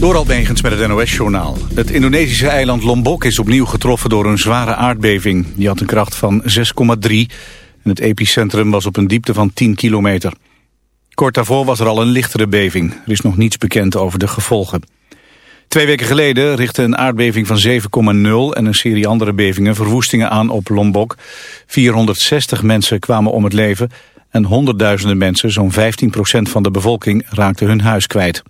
Door Begens met het NOS-journaal. Het Indonesische eiland Lombok is opnieuw getroffen door een zware aardbeving. Die had een kracht van 6,3 en het epicentrum was op een diepte van 10 kilometer. Kort daarvoor was er al een lichtere beving. Er is nog niets bekend over de gevolgen. Twee weken geleden richtte een aardbeving van 7,0 en een serie andere bevingen verwoestingen aan op Lombok. 460 mensen kwamen om het leven en honderdduizenden mensen, zo'n 15% van de bevolking, raakten hun huis kwijt.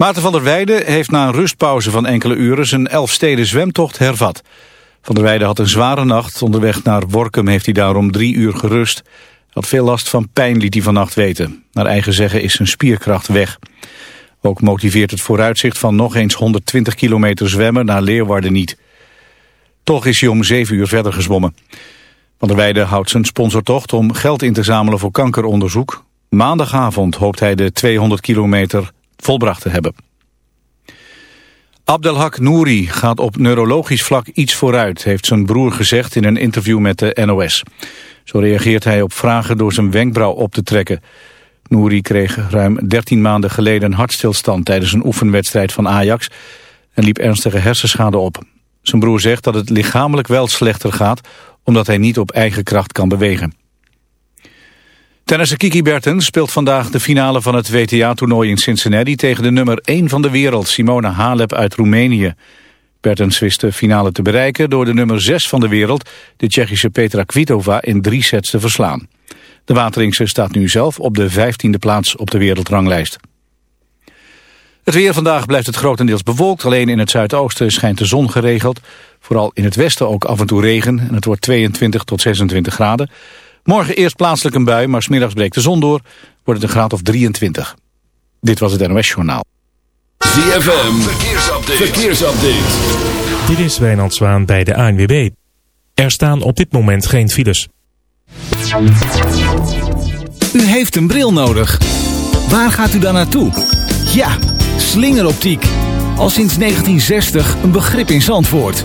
Maarten van der Weijden heeft na een rustpauze van enkele uren zijn Elfsteden zwemtocht hervat. Van der Weijden had een zware nacht. Onderweg naar Workum heeft hij daarom drie uur gerust. Had veel last van pijn, liet hij vannacht weten. Naar eigen zeggen is zijn spierkracht weg. Ook motiveert het vooruitzicht van nog eens 120 kilometer zwemmen naar Leeuwarden niet. Toch is hij om zeven uur verder gezwommen. Van der Weijden houdt zijn sponsortocht om geld in te zamelen voor kankeronderzoek. Maandagavond hoopt hij de 200 kilometer volbracht te hebben. Abdelhak Nouri gaat op neurologisch vlak iets vooruit, heeft zijn broer gezegd in een interview met de NOS. Zo reageert hij op vragen door zijn wenkbrauw op te trekken. Nouri kreeg ruim 13 maanden geleden een hartstilstand tijdens een oefenwedstrijd van Ajax en liep ernstige hersenschade op. Zijn broer zegt dat het lichamelijk wel slechter gaat, omdat hij niet op eigen kracht kan bewegen. Tennisser Kiki Bertens speelt vandaag de finale van het WTA-toernooi in Cincinnati... tegen de nummer 1 van de wereld, Simona Halep uit Roemenië. Bertens wist de finale te bereiken door de nummer 6 van de wereld... de Tsjechische Petra Kvitova in drie sets te verslaan. De Wateringse staat nu zelf op de 15e plaats op de wereldranglijst. Het weer vandaag blijft het grotendeels bewolkt. Alleen in het zuidoosten schijnt de zon geregeld. Vooral in het westen ook af en toe regen. En het wordt 22 tot 26 graden. Morgen eerst plaatselijk een bui, maar smiddags breekt de zon door. Wordt het een graad of 23. Dit was het NOS Journaal. ZFM, verkeersupdate. verkeersupdate. Dit is Wijnand Zwaan bij de ANWB. Er staan op dit moment geen files. U heeft een bril nodig. Waar gaat u dan naartoe? Ja, slingeroptiek. Al sinds 1960 een begrip in Zandvoort.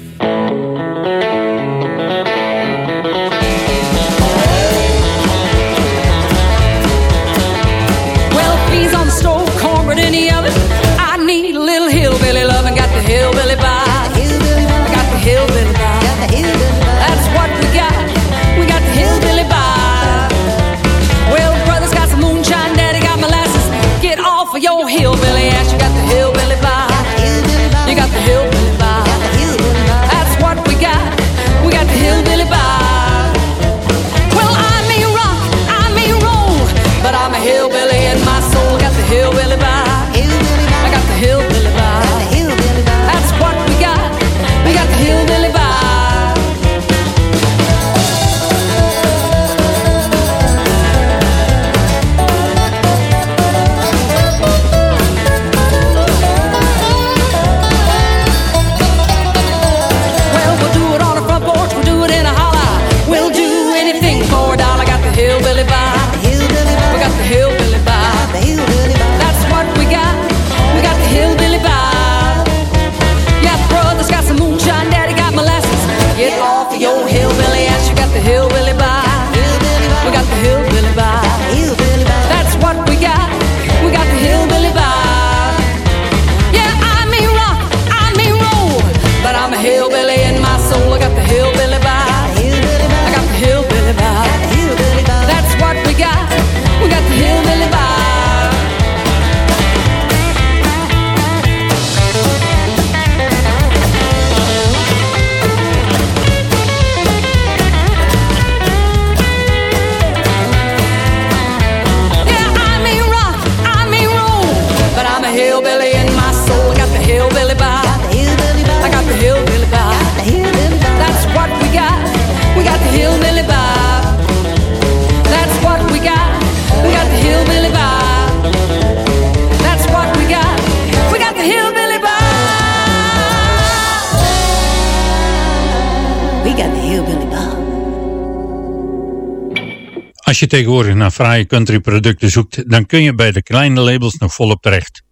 Je tegenwoordig naar fraaie country producten zoekt, dan kun je bij de kleine labels nog volop terecht.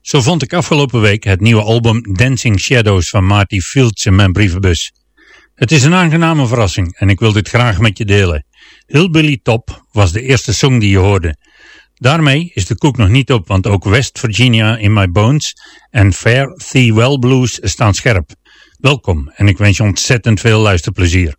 Zo vond ik afgelopen week het nieuwe album Dancing Shadows van Marty Fields in mijn brievenbus. Het is een aangename verrassing en ik wil dit graag met je delen. Hillbilly Top was de eerste song die je hoorde. Daarmee is de koek nog niet op, want ook West Virginia in My Bones en Fair Thee Well Blues staan scherp. Welkom en ik wens je ontzettend veel luisterplezier.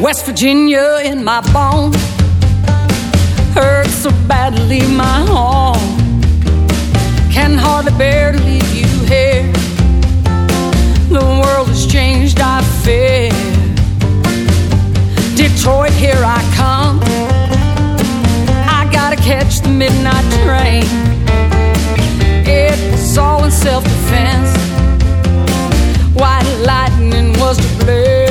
West Virginia in my bones. Hurt so badly my home. Can hardly bear to leave you here. The world has changed, I fear. Detroit, here I come. I gotta catch the midnight train. It was all in self defense. White lightning was to blame.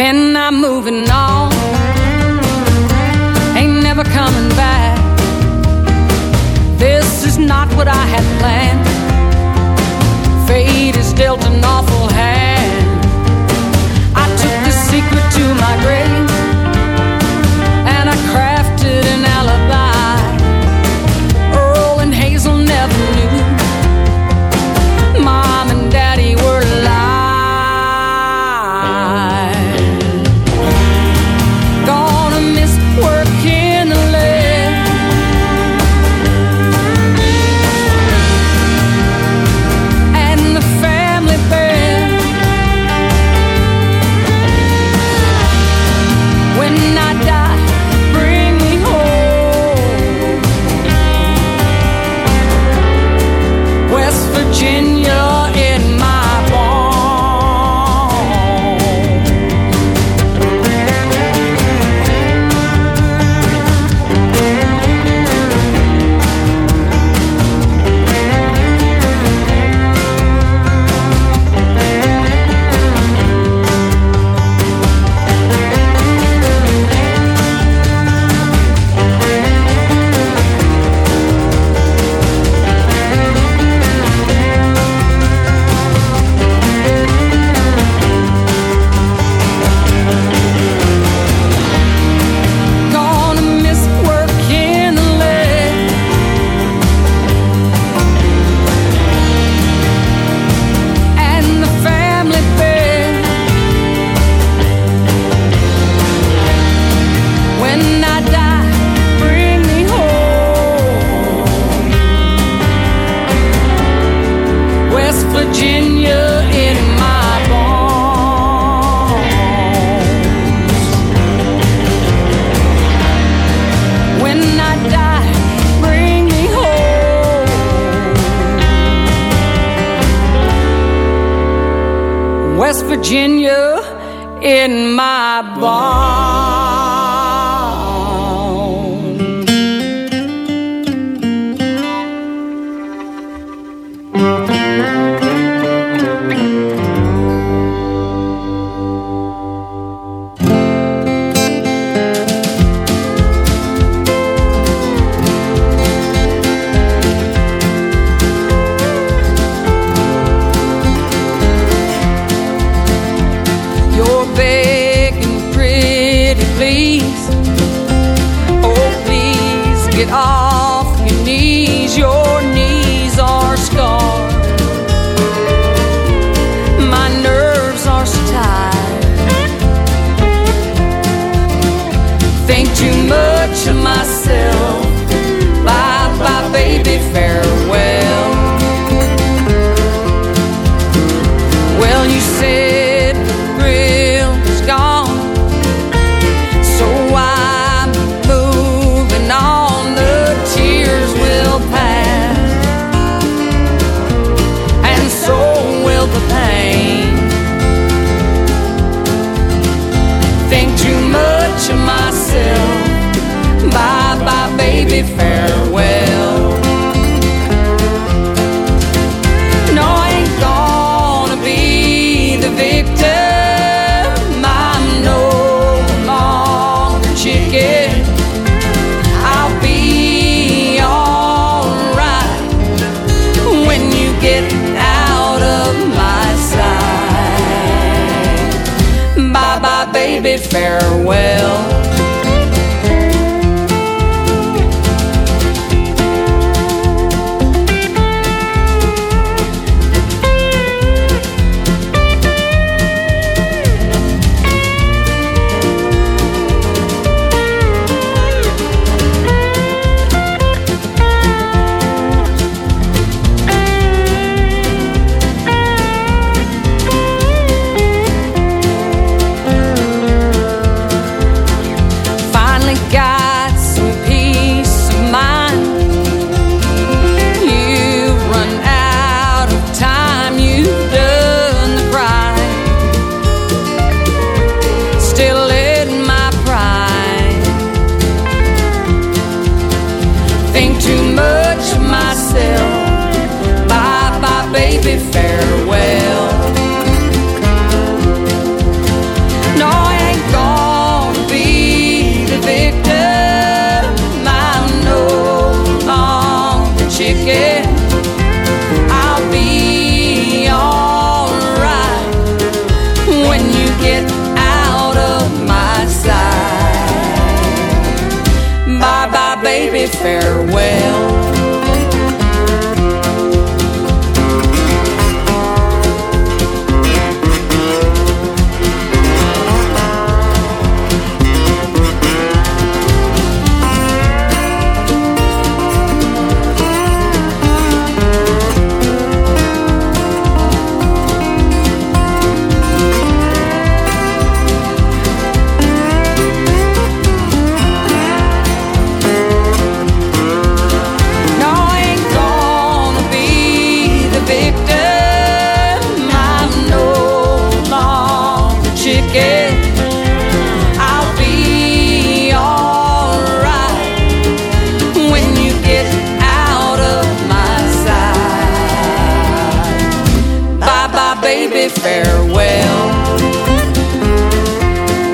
Pen, I'm moving on. Ain't never coming back. This is not what I had planned. Fate has dealt an awful hand. I took the secret to my grave,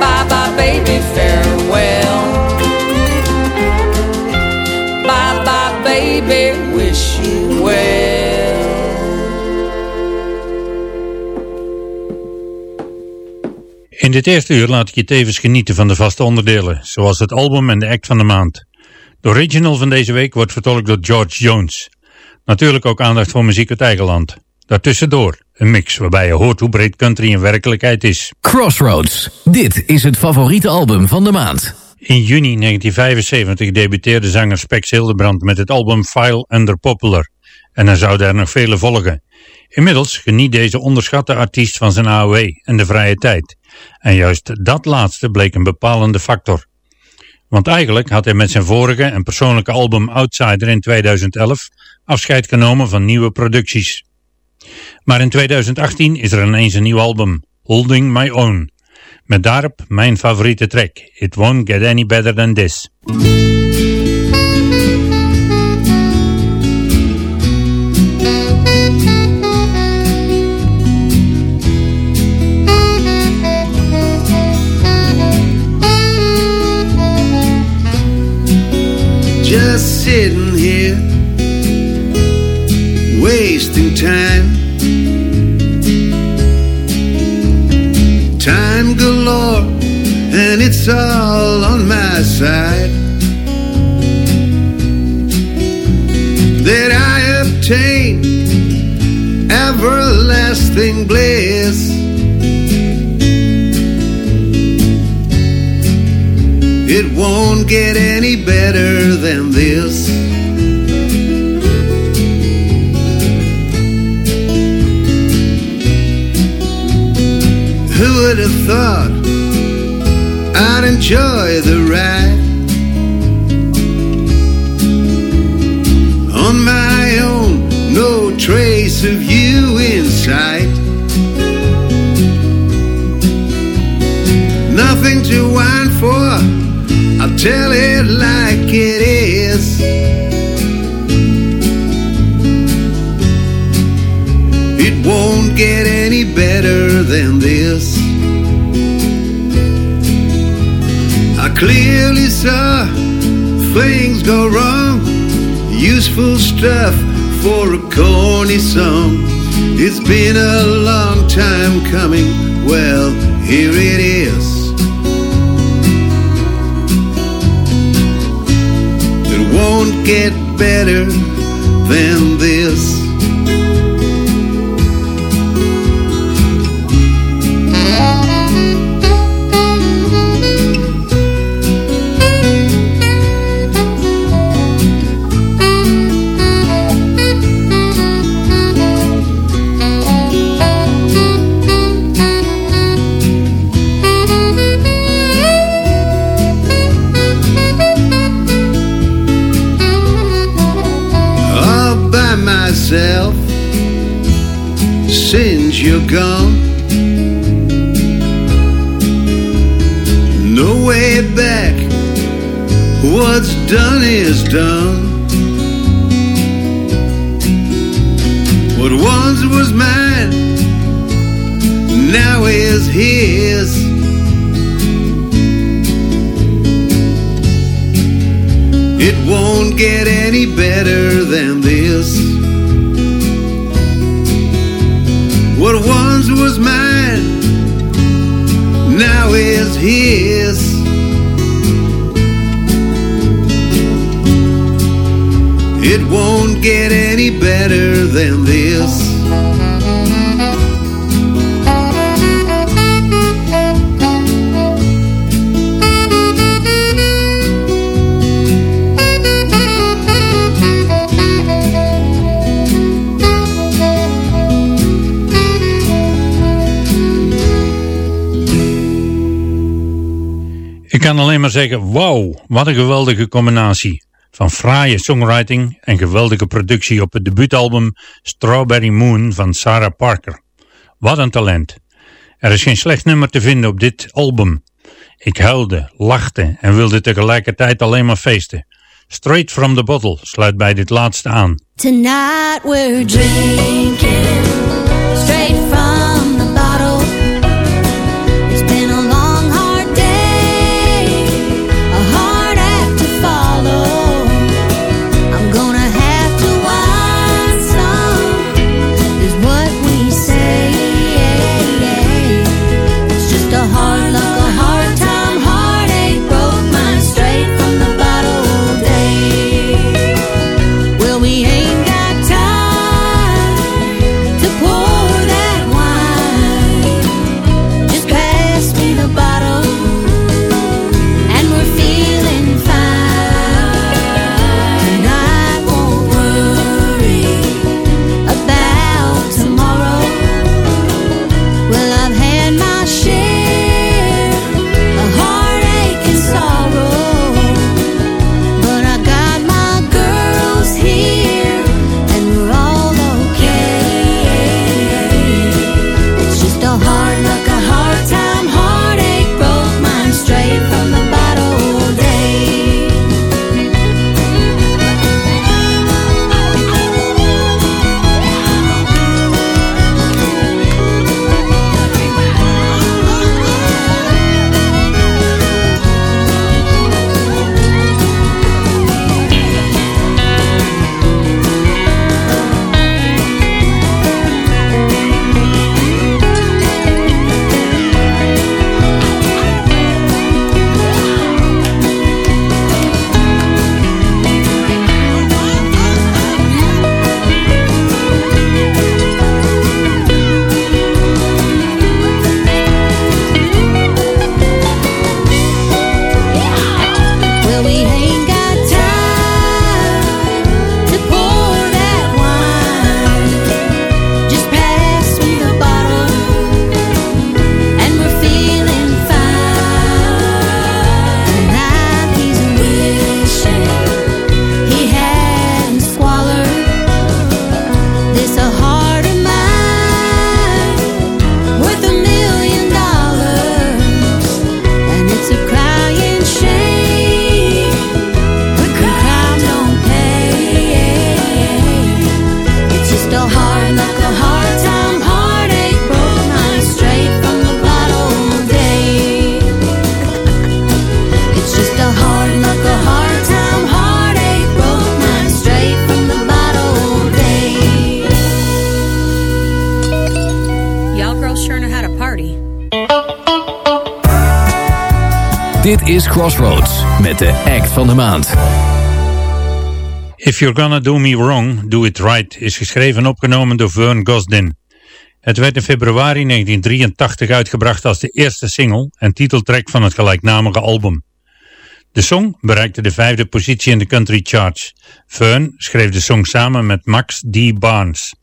Bye bye, baby, farewell. Bye bye, baby, wish you well. In dit eerste uur laat ik je tevens genieten van de vaste onderdelen, zoals het album en de act van de maand. De original van deze week wordt vertolkt door George Jones. Natuurlijk ook aandacht voor muziek uit eigen land. Daartussendoor een mix waarbij je hoort hoe breed country in werkelijkheid is. Crossroads. Dit is het favoriete album van de maand. In juni 1975 debuteerde zanger Spex Hildebrand met het album File Under Popular. En er zouden er nog vele volgen. Inmiddels geniet deze onderschatte artiest van zijn AOW en de vrije tijd. En juist dat laatste bleek een bepalende factor. Want eigenlijk had hij met zijn vorige en persoonlijke album Outsider in 2011 afscheid genomen van nieuwe producties. Maar in 2018 is er ineens een nieuw album, Holding My Own. Met daarop mijn favoriete track, It Won't Get Any Better Than This. Just sitting wasting time. Time galore, and it's all on my side. That I obtain everlasting bliss. It won't get any better than this. Been a long time coming. Well, here it is. His. It won't get any better than this. What once was mine now is his. It won't get any better than this. Kan alleen maar zeggen, wauw, wat een geweldige combinatie. Van fraaie songwriting en geweldige productie op het debuutalbum Strawberry Moon van Sarah Parker. Wat een talent. Er is geen slecht nummer te vinden op dit album. Ik huilde, lachte en wilde tegelijkertijd alleen maar feesten. Straight from the bottle sluit bij dit laatste aan. Tonight we're drinking Is Crossroads met de act van de maand. If You're Gonna Do Me Wrong, Do It Right is geschreven en opgenomen door Vern Gosdin. Het werd in februari 1983 uitgebracht als de eerste single en titeltrack van het gelijknamige album. De song bereikte de vijfde positie in de country charts. Fern schreef de song samen met Max D. Barnes.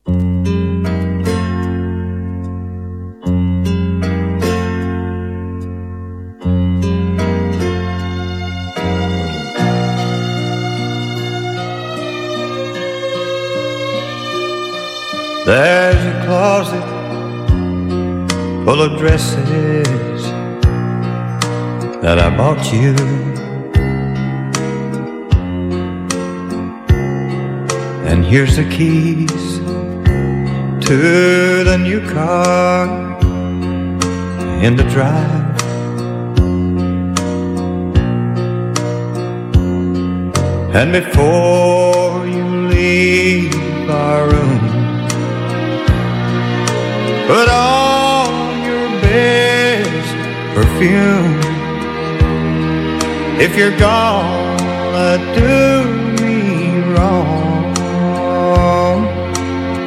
There's a closet full of dresses that I bought you. And here's the keys to the new car in the drive. And before you leave our room, put on your best perfume. If you're gonna do me wrong,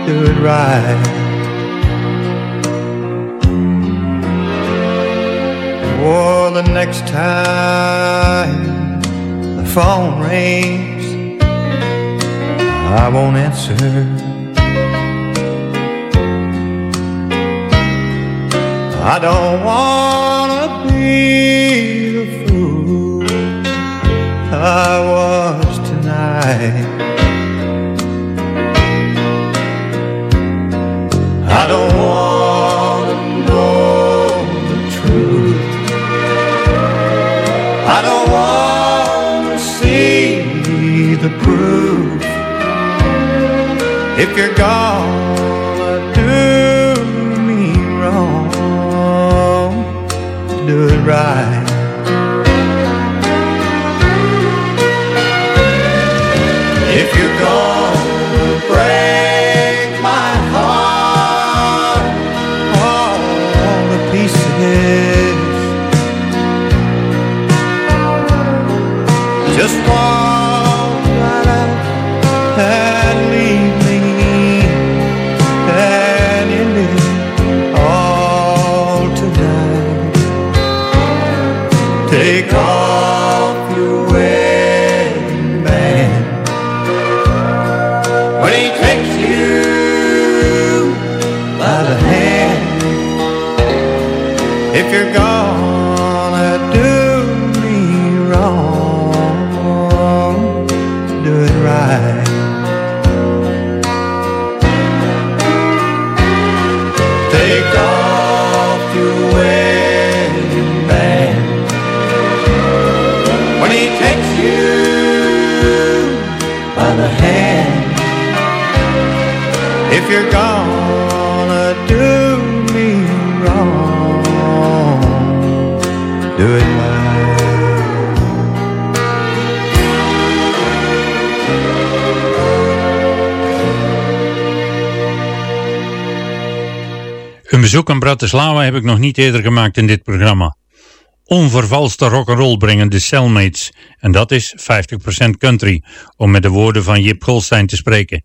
do it right. Or the next time the phone rings, I won't answer. I don't wanna be the fool I was tonight. I don't wanna know the truth. I don't wanna see the proof. If you're gonna You're gonna do me wrong, do it. Een bezoek aan Bratislava heb ik nog niet eerder gemaakt in dit programma. Onvervalste rock'n'roll brengen de Cellmates. En dat is 50% country, om met de woorden van Jip Goldstein te spreken.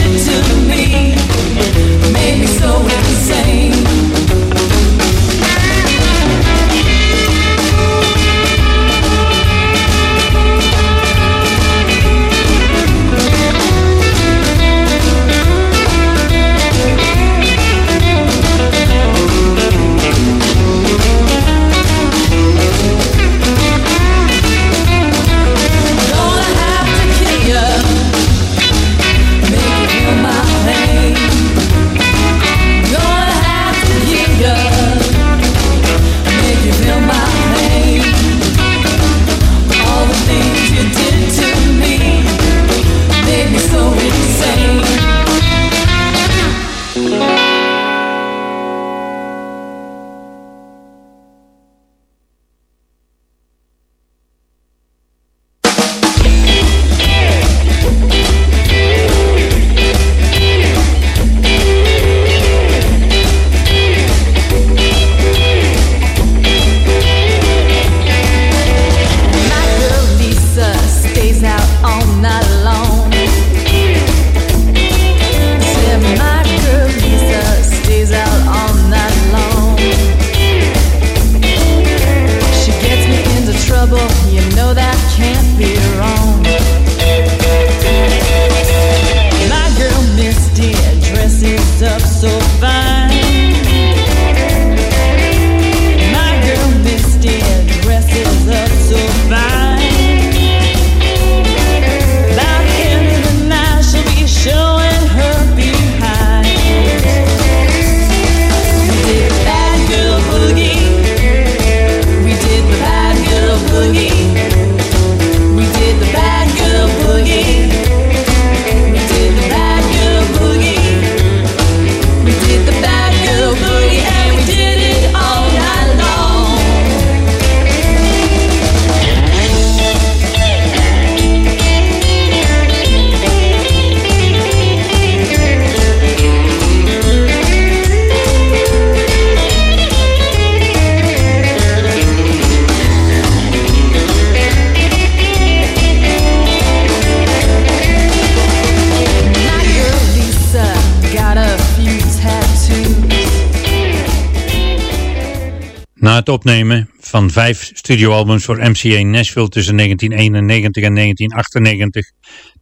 opnemen van vijf studioalbums voor MCA Nashville tussen 1991 en 1998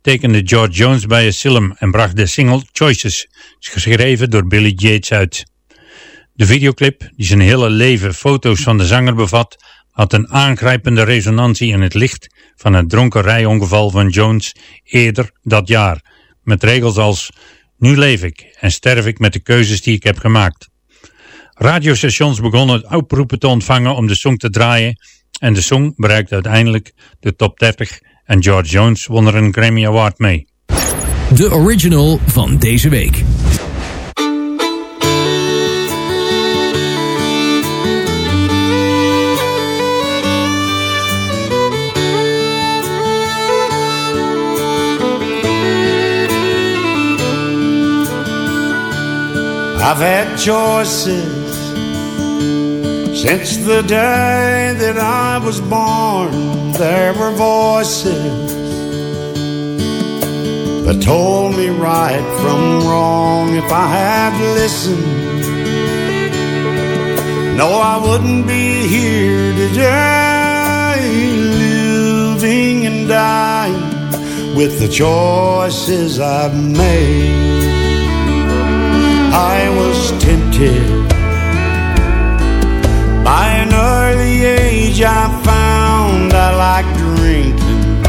tekende George Jones bij Asylum en bracht de single Choices, geschreven door Billy Yates uit. De videoclip, die zijn hele leven foto's van de zanger bevat, had een aangrijpende resonantie in het licht van het dronkenrijongeval van Jones eerder dat jaar, met regels als Nu leef ik en sterf ik met de keuzes die ik heb gemaakt. Radiostations begonnen oproepen te ontvangen om de song te draaien en de song bereikte uiteindelijk de top 30 en George Jones won er een Grammy Award mee. De original van deze week. I've had choices since the day that I was born. There were voices that told me right from wrong if I had listened. No, I wouldn't be here today, living and dying with the choices I've made. I was tempted age. I found I liked drinking.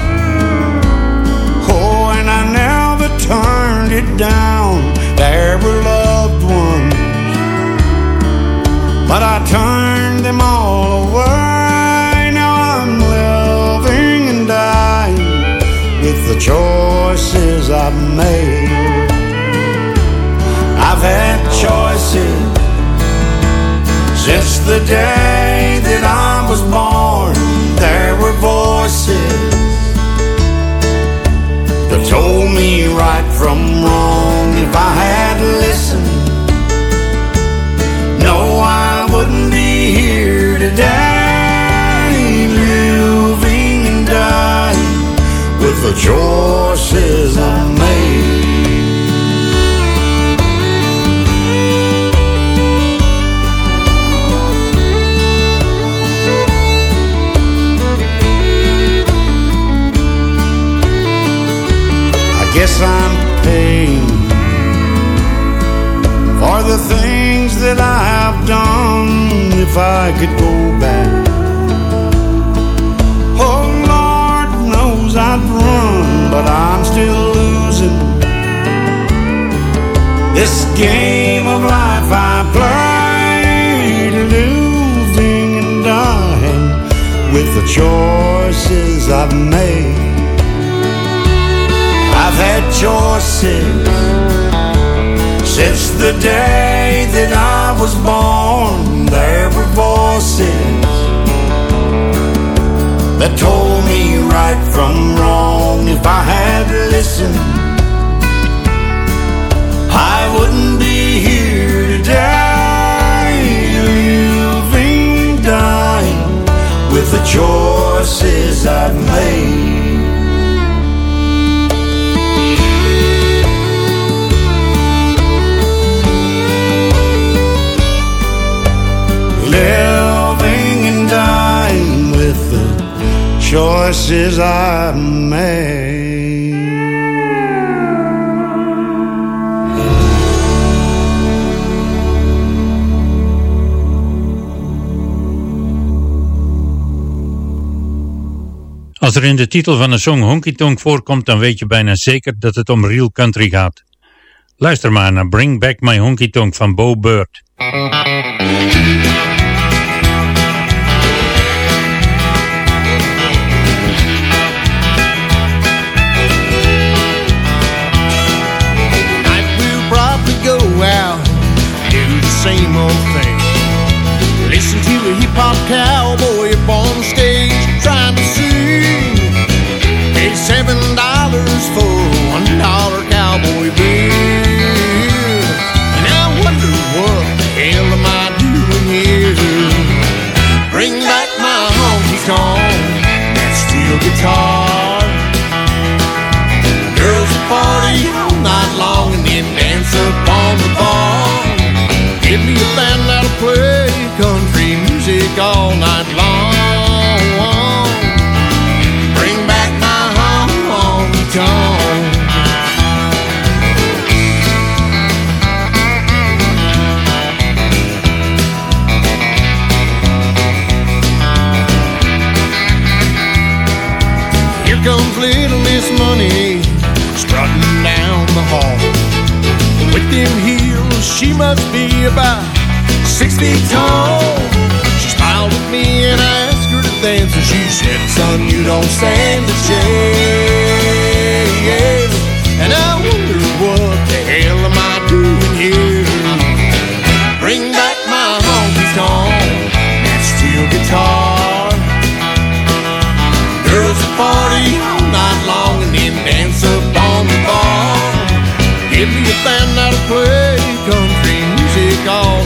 Oh, and I never turned it down. There were loved ones, but I turned them all away. Now I'm living and dying with the choices I've made. I've had choices since the day voices that told me right from wrong. If I had listened, no, I wouldn't be here today, living and dying with the choices I made. Guess I'm paying for the things that I have done. If I could go back, oh Lord knows I'd run, but I'm still losing this game of life I play, living and dying with the choices I've made. Had choices since the day that I was born. There were voices that told me right from wrong. If I had listened, I wouldn't be here today, living, dying with the choices I've made. Choices I made. Als er in de titel van een song honky tonk voorkomt, dan weet je bijna zeker dat het om real country gaat. Luister maar naar Bring Back My Honky Tonk van Bo Bird. To a hip hop cowboy up on stage trying to sing. Pay seven dollars for one dollar cowboy beer. And I wonder what the hell am I doing here? Bring back my honky tonk, that steel guitar. Omaha. With them heels, she must be about six feet tall. She smiled at me and I asked her to dance, and she said, "Son, you don't stand a chance." Give me a band that'll play country music all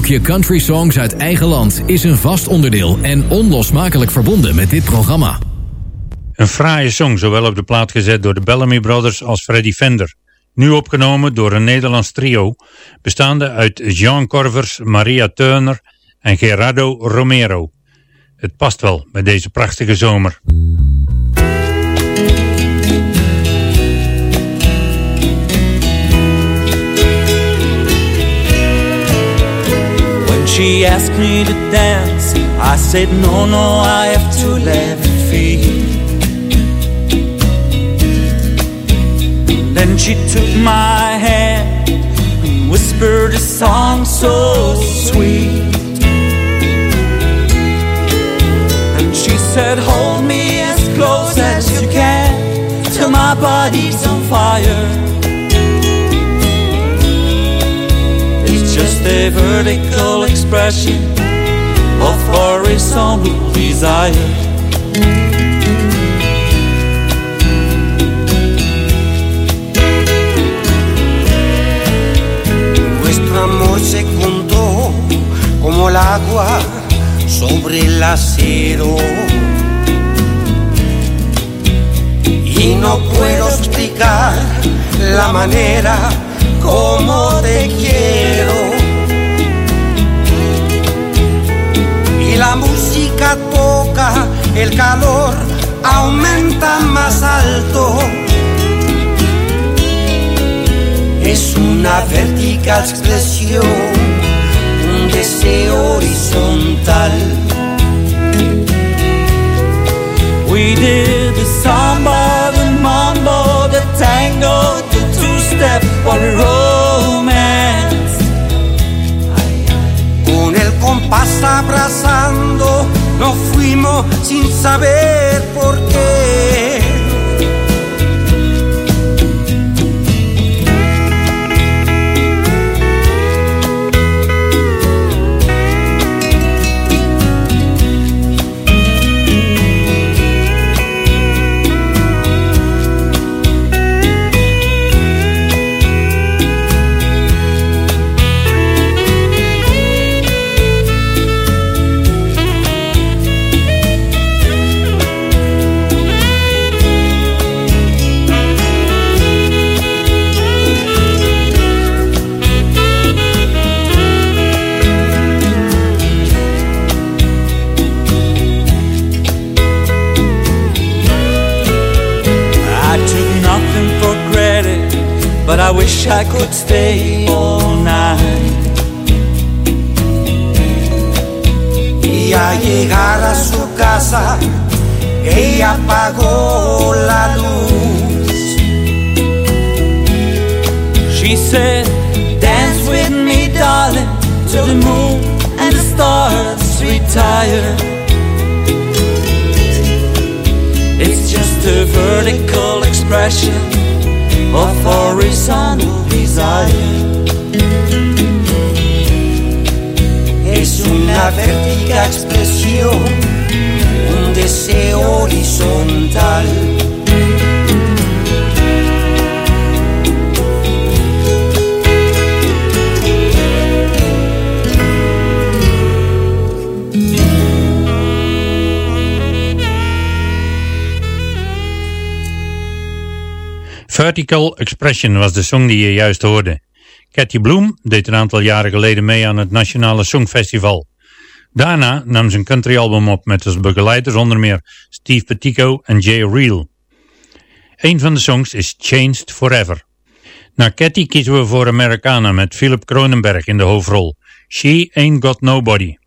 blokje Country Songs uit eigen land is een vast onderdeel en onlosmakelijk verbonden met dit programma. Een fraaie song, zowel op de plaat gezet door de Bellamy Brothers als Freddie Fender. Nu opgenomen door een Nederlands trio, bestaande uit Jean Corvers, Maria Turner en Gerardo Romero. Het past wel bij deze prachtige zomer. She asked me to dance, I said, No, no, I have to let it free. Then she took my hand and whispered a song so sweet. And she said, Hold me as close as you can till my body's on fire. A vertical expression of horizontal desire. Nuestro amor se juntó como el agua sobre el acero. Y no puedo explicar la manera como te quiero. La música toca, el calor aumenta más alto. Es una vertical expresión, un deseo horizontal. We did the samba, the mambo, the tango, the two-step, what a abrazando, nos fuimos sin saber por qué. But I wish I could stay all night. Y al llegar a su casa, ella apagó la luz. She said, Dance with me, darling, till the moon and the stars retire. It's just a vertical expression of our insano desire. Es una vertical expresión, un deseo horizontal. Vertical Expression was de song die je juist hoorde. Cathy Bloom deed een aantal jaren geleden mee aan het Nationale Songfestival. Daarna nam ze een countryalbum op met als begeleiders onder meer Steve Petico en Jay Reel. Een van de songs is Changed Forever. Na Cathy kiezen we voor Americana met Philip Cronenberg in de hoofdrol. She Ain't Got Nobody.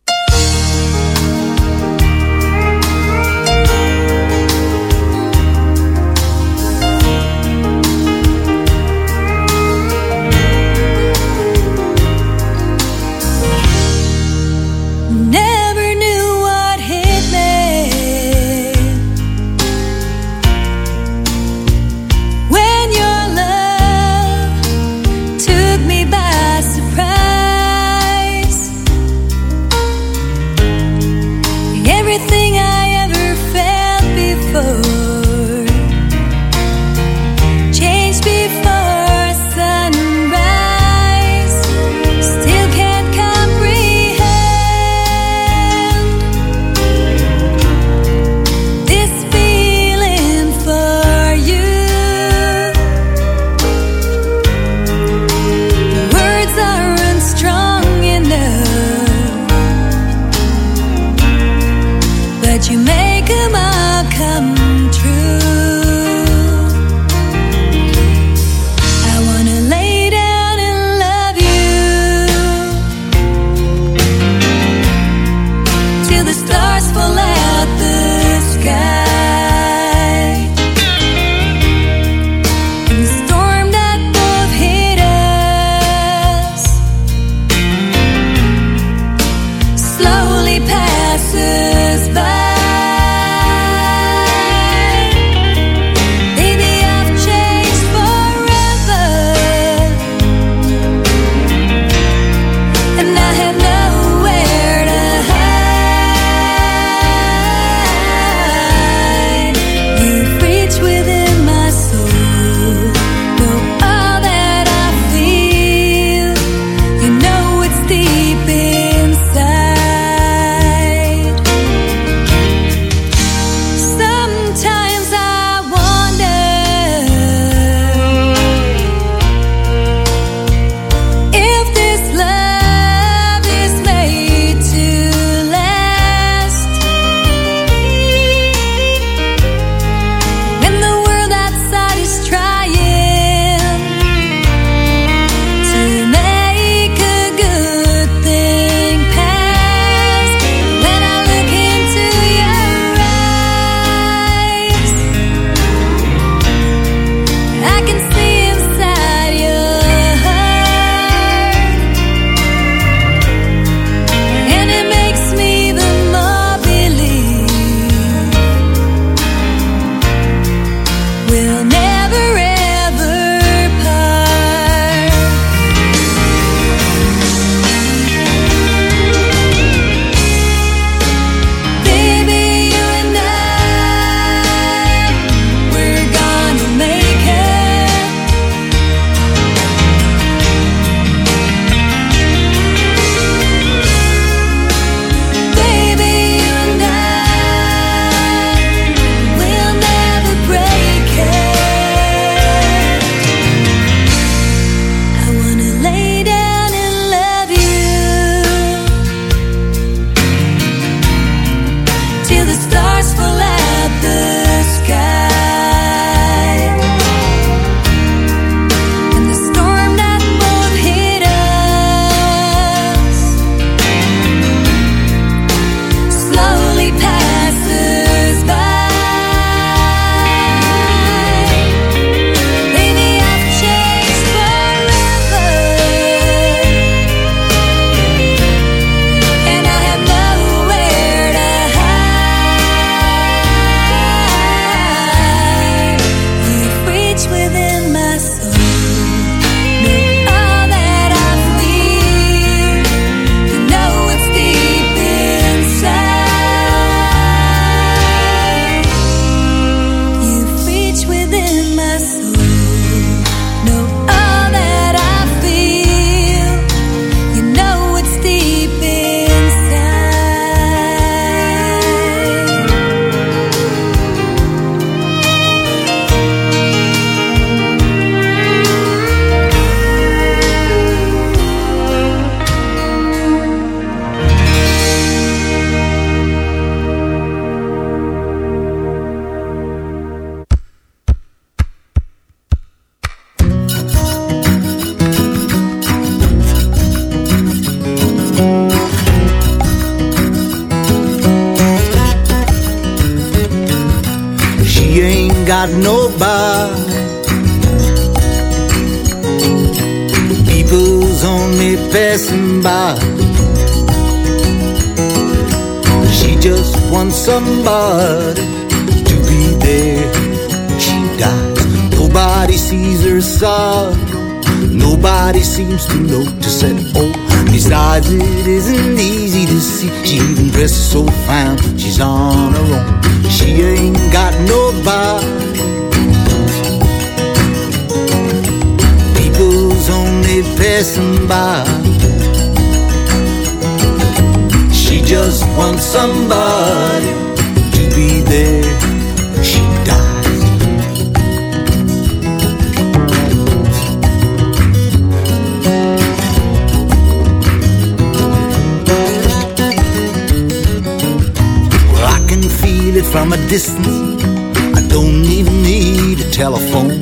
Telephone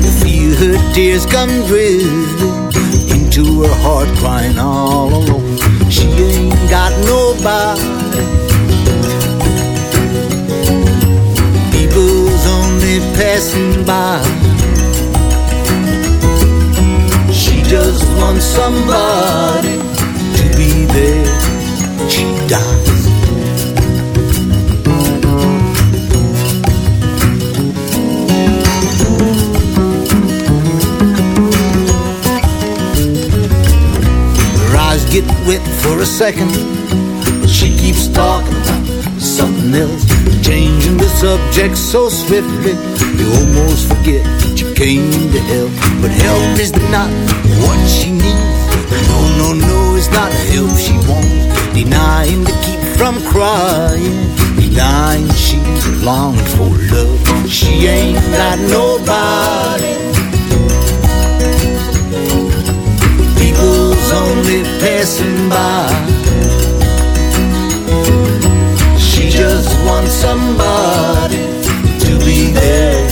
to feel her tears come drizzling into her heart, crying all alone. She ain't got nobody. People's only passing by. She just wants somebody to be there. She dies. Get wet for a second, but she keeps talking about something else. Changing the subject so swiftly, you almost forget that you came to help. But help is not what she needs. No, no, no, it's not help she wants. Denying to keep from crying, denying she's longing for love. She ain't got nobody. People's only passing by. She just wants somebody to be there.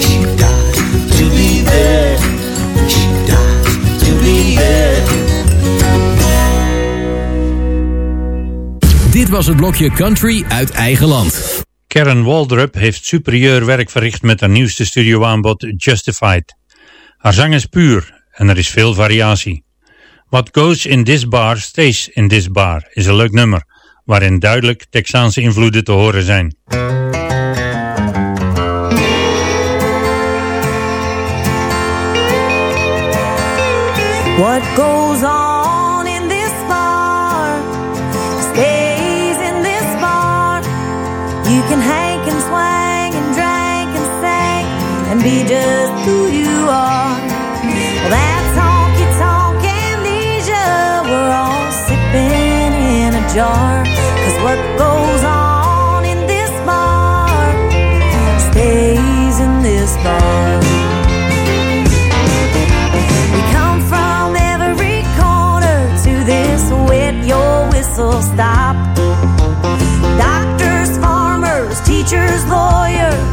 She dies to be there. She dies to be there. Dit was het blokje Country uit eigen land. Karen Waldrop heeft superieur werk verricht met haar nieuwste studioaanbod Justified. Haar zang is puur en er is veel variatie. What Goes in This Bar Stays in This Bar is een leuk nummer, waarin duidelijk Texaanse invloeden te horen zijn. What goes on in this bar stays in this bar. You can hank and swang and drink and sing and be just who you are. Jar. Cause what goes on in this bar stays in this bar. We come from every corner to this wet your whistle stop. Doctors, farmers, teachers, lawyers,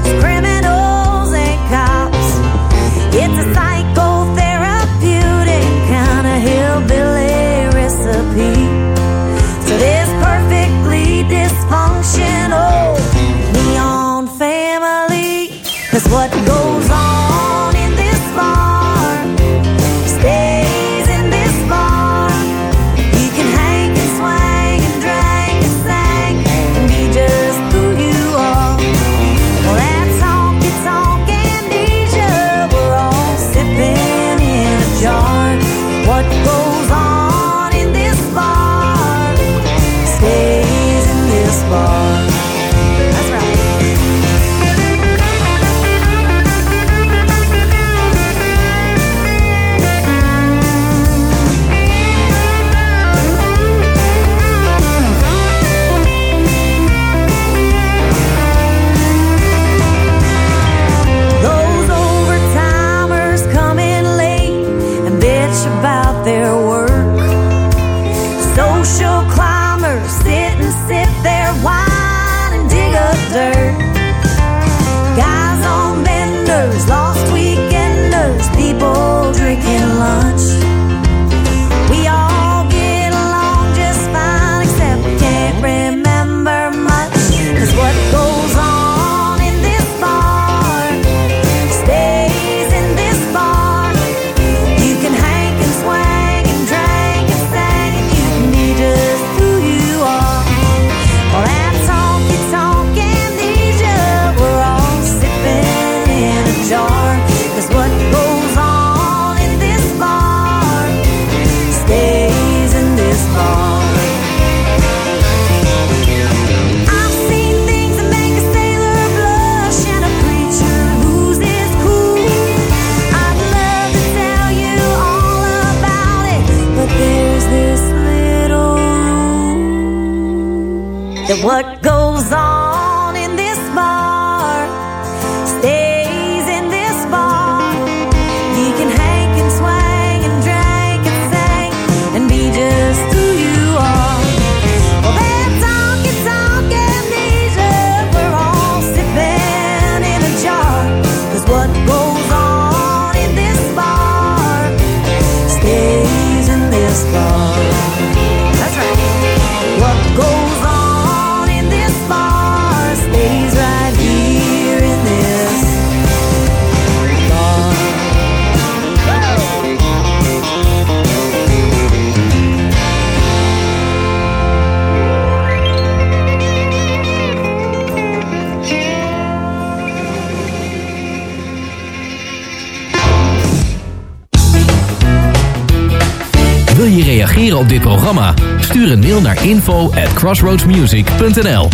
Stuur een mail naar info at crossroadsmusic.nl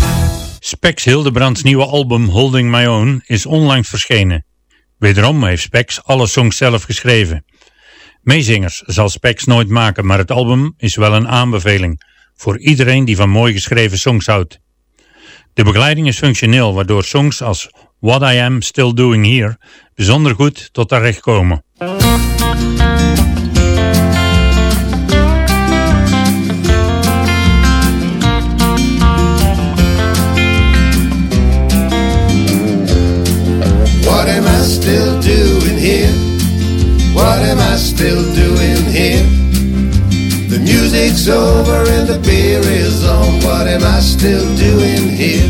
Spex Hildebrands nieuwe album Holding My Own is onlangs verschenen. Wederom heeft Spex alle songs zelf geschreven. Meezingers zal Spex nooit maken, maar het album is wel een aanbeveling voor iedereen die van mooi geschreven songs houdt. De begeleiding is functioneel, waardoor songs als What I Am Still Doing Here bijzonder goed tot haar recht komen. I still doing here? What am I still doing here? The music's over and the beer is on. What am I still doing here?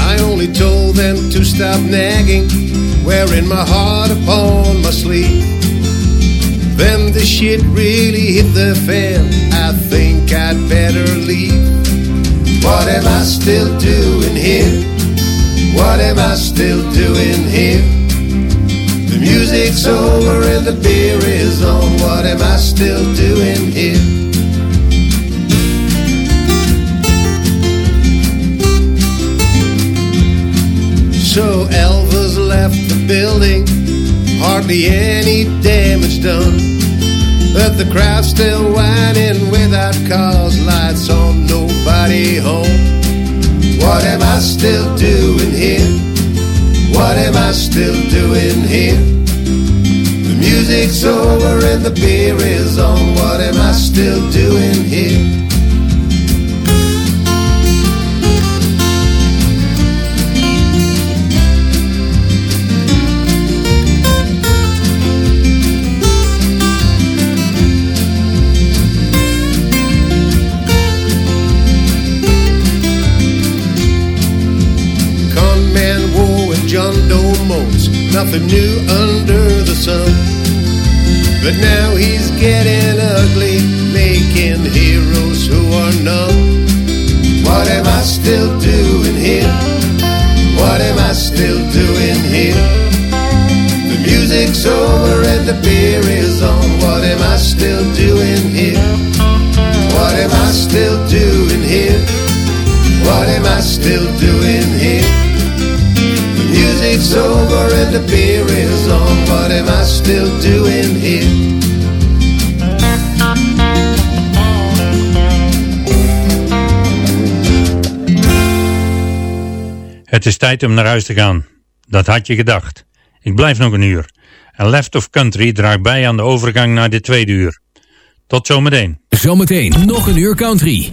I only told them to stop nagging, wearing my heart upon my sleeve. Then the shit really hit the fan. I think I'd better leave. What am I still doing here? What am I still doing here? The music's over and the beer is on. What am I still doing here? So Elvis left the building, hardly any damage done. But the crowd's still whining without cause, lights on, nobody home. What am I still doing here? What am I still doing here? The music's over and the beer is on. What am I still doing here? Nothing new under the sun. But now he's getting ugly, making heroes who are none. What am I still doing here? What am I still doing here? The music's over and the beer is on. What am I still doing here? What am I still doing here? What am I still doing here? Over and the beer is on. What am I still doing here? Het is tijd om naar huis te gaan. Dat had je gedacht. Ik blijf nog een uur. En Left of Country draagt bij aan de overgang naar de tweede uur. Tot zometeen. Zometeen nog een uur country.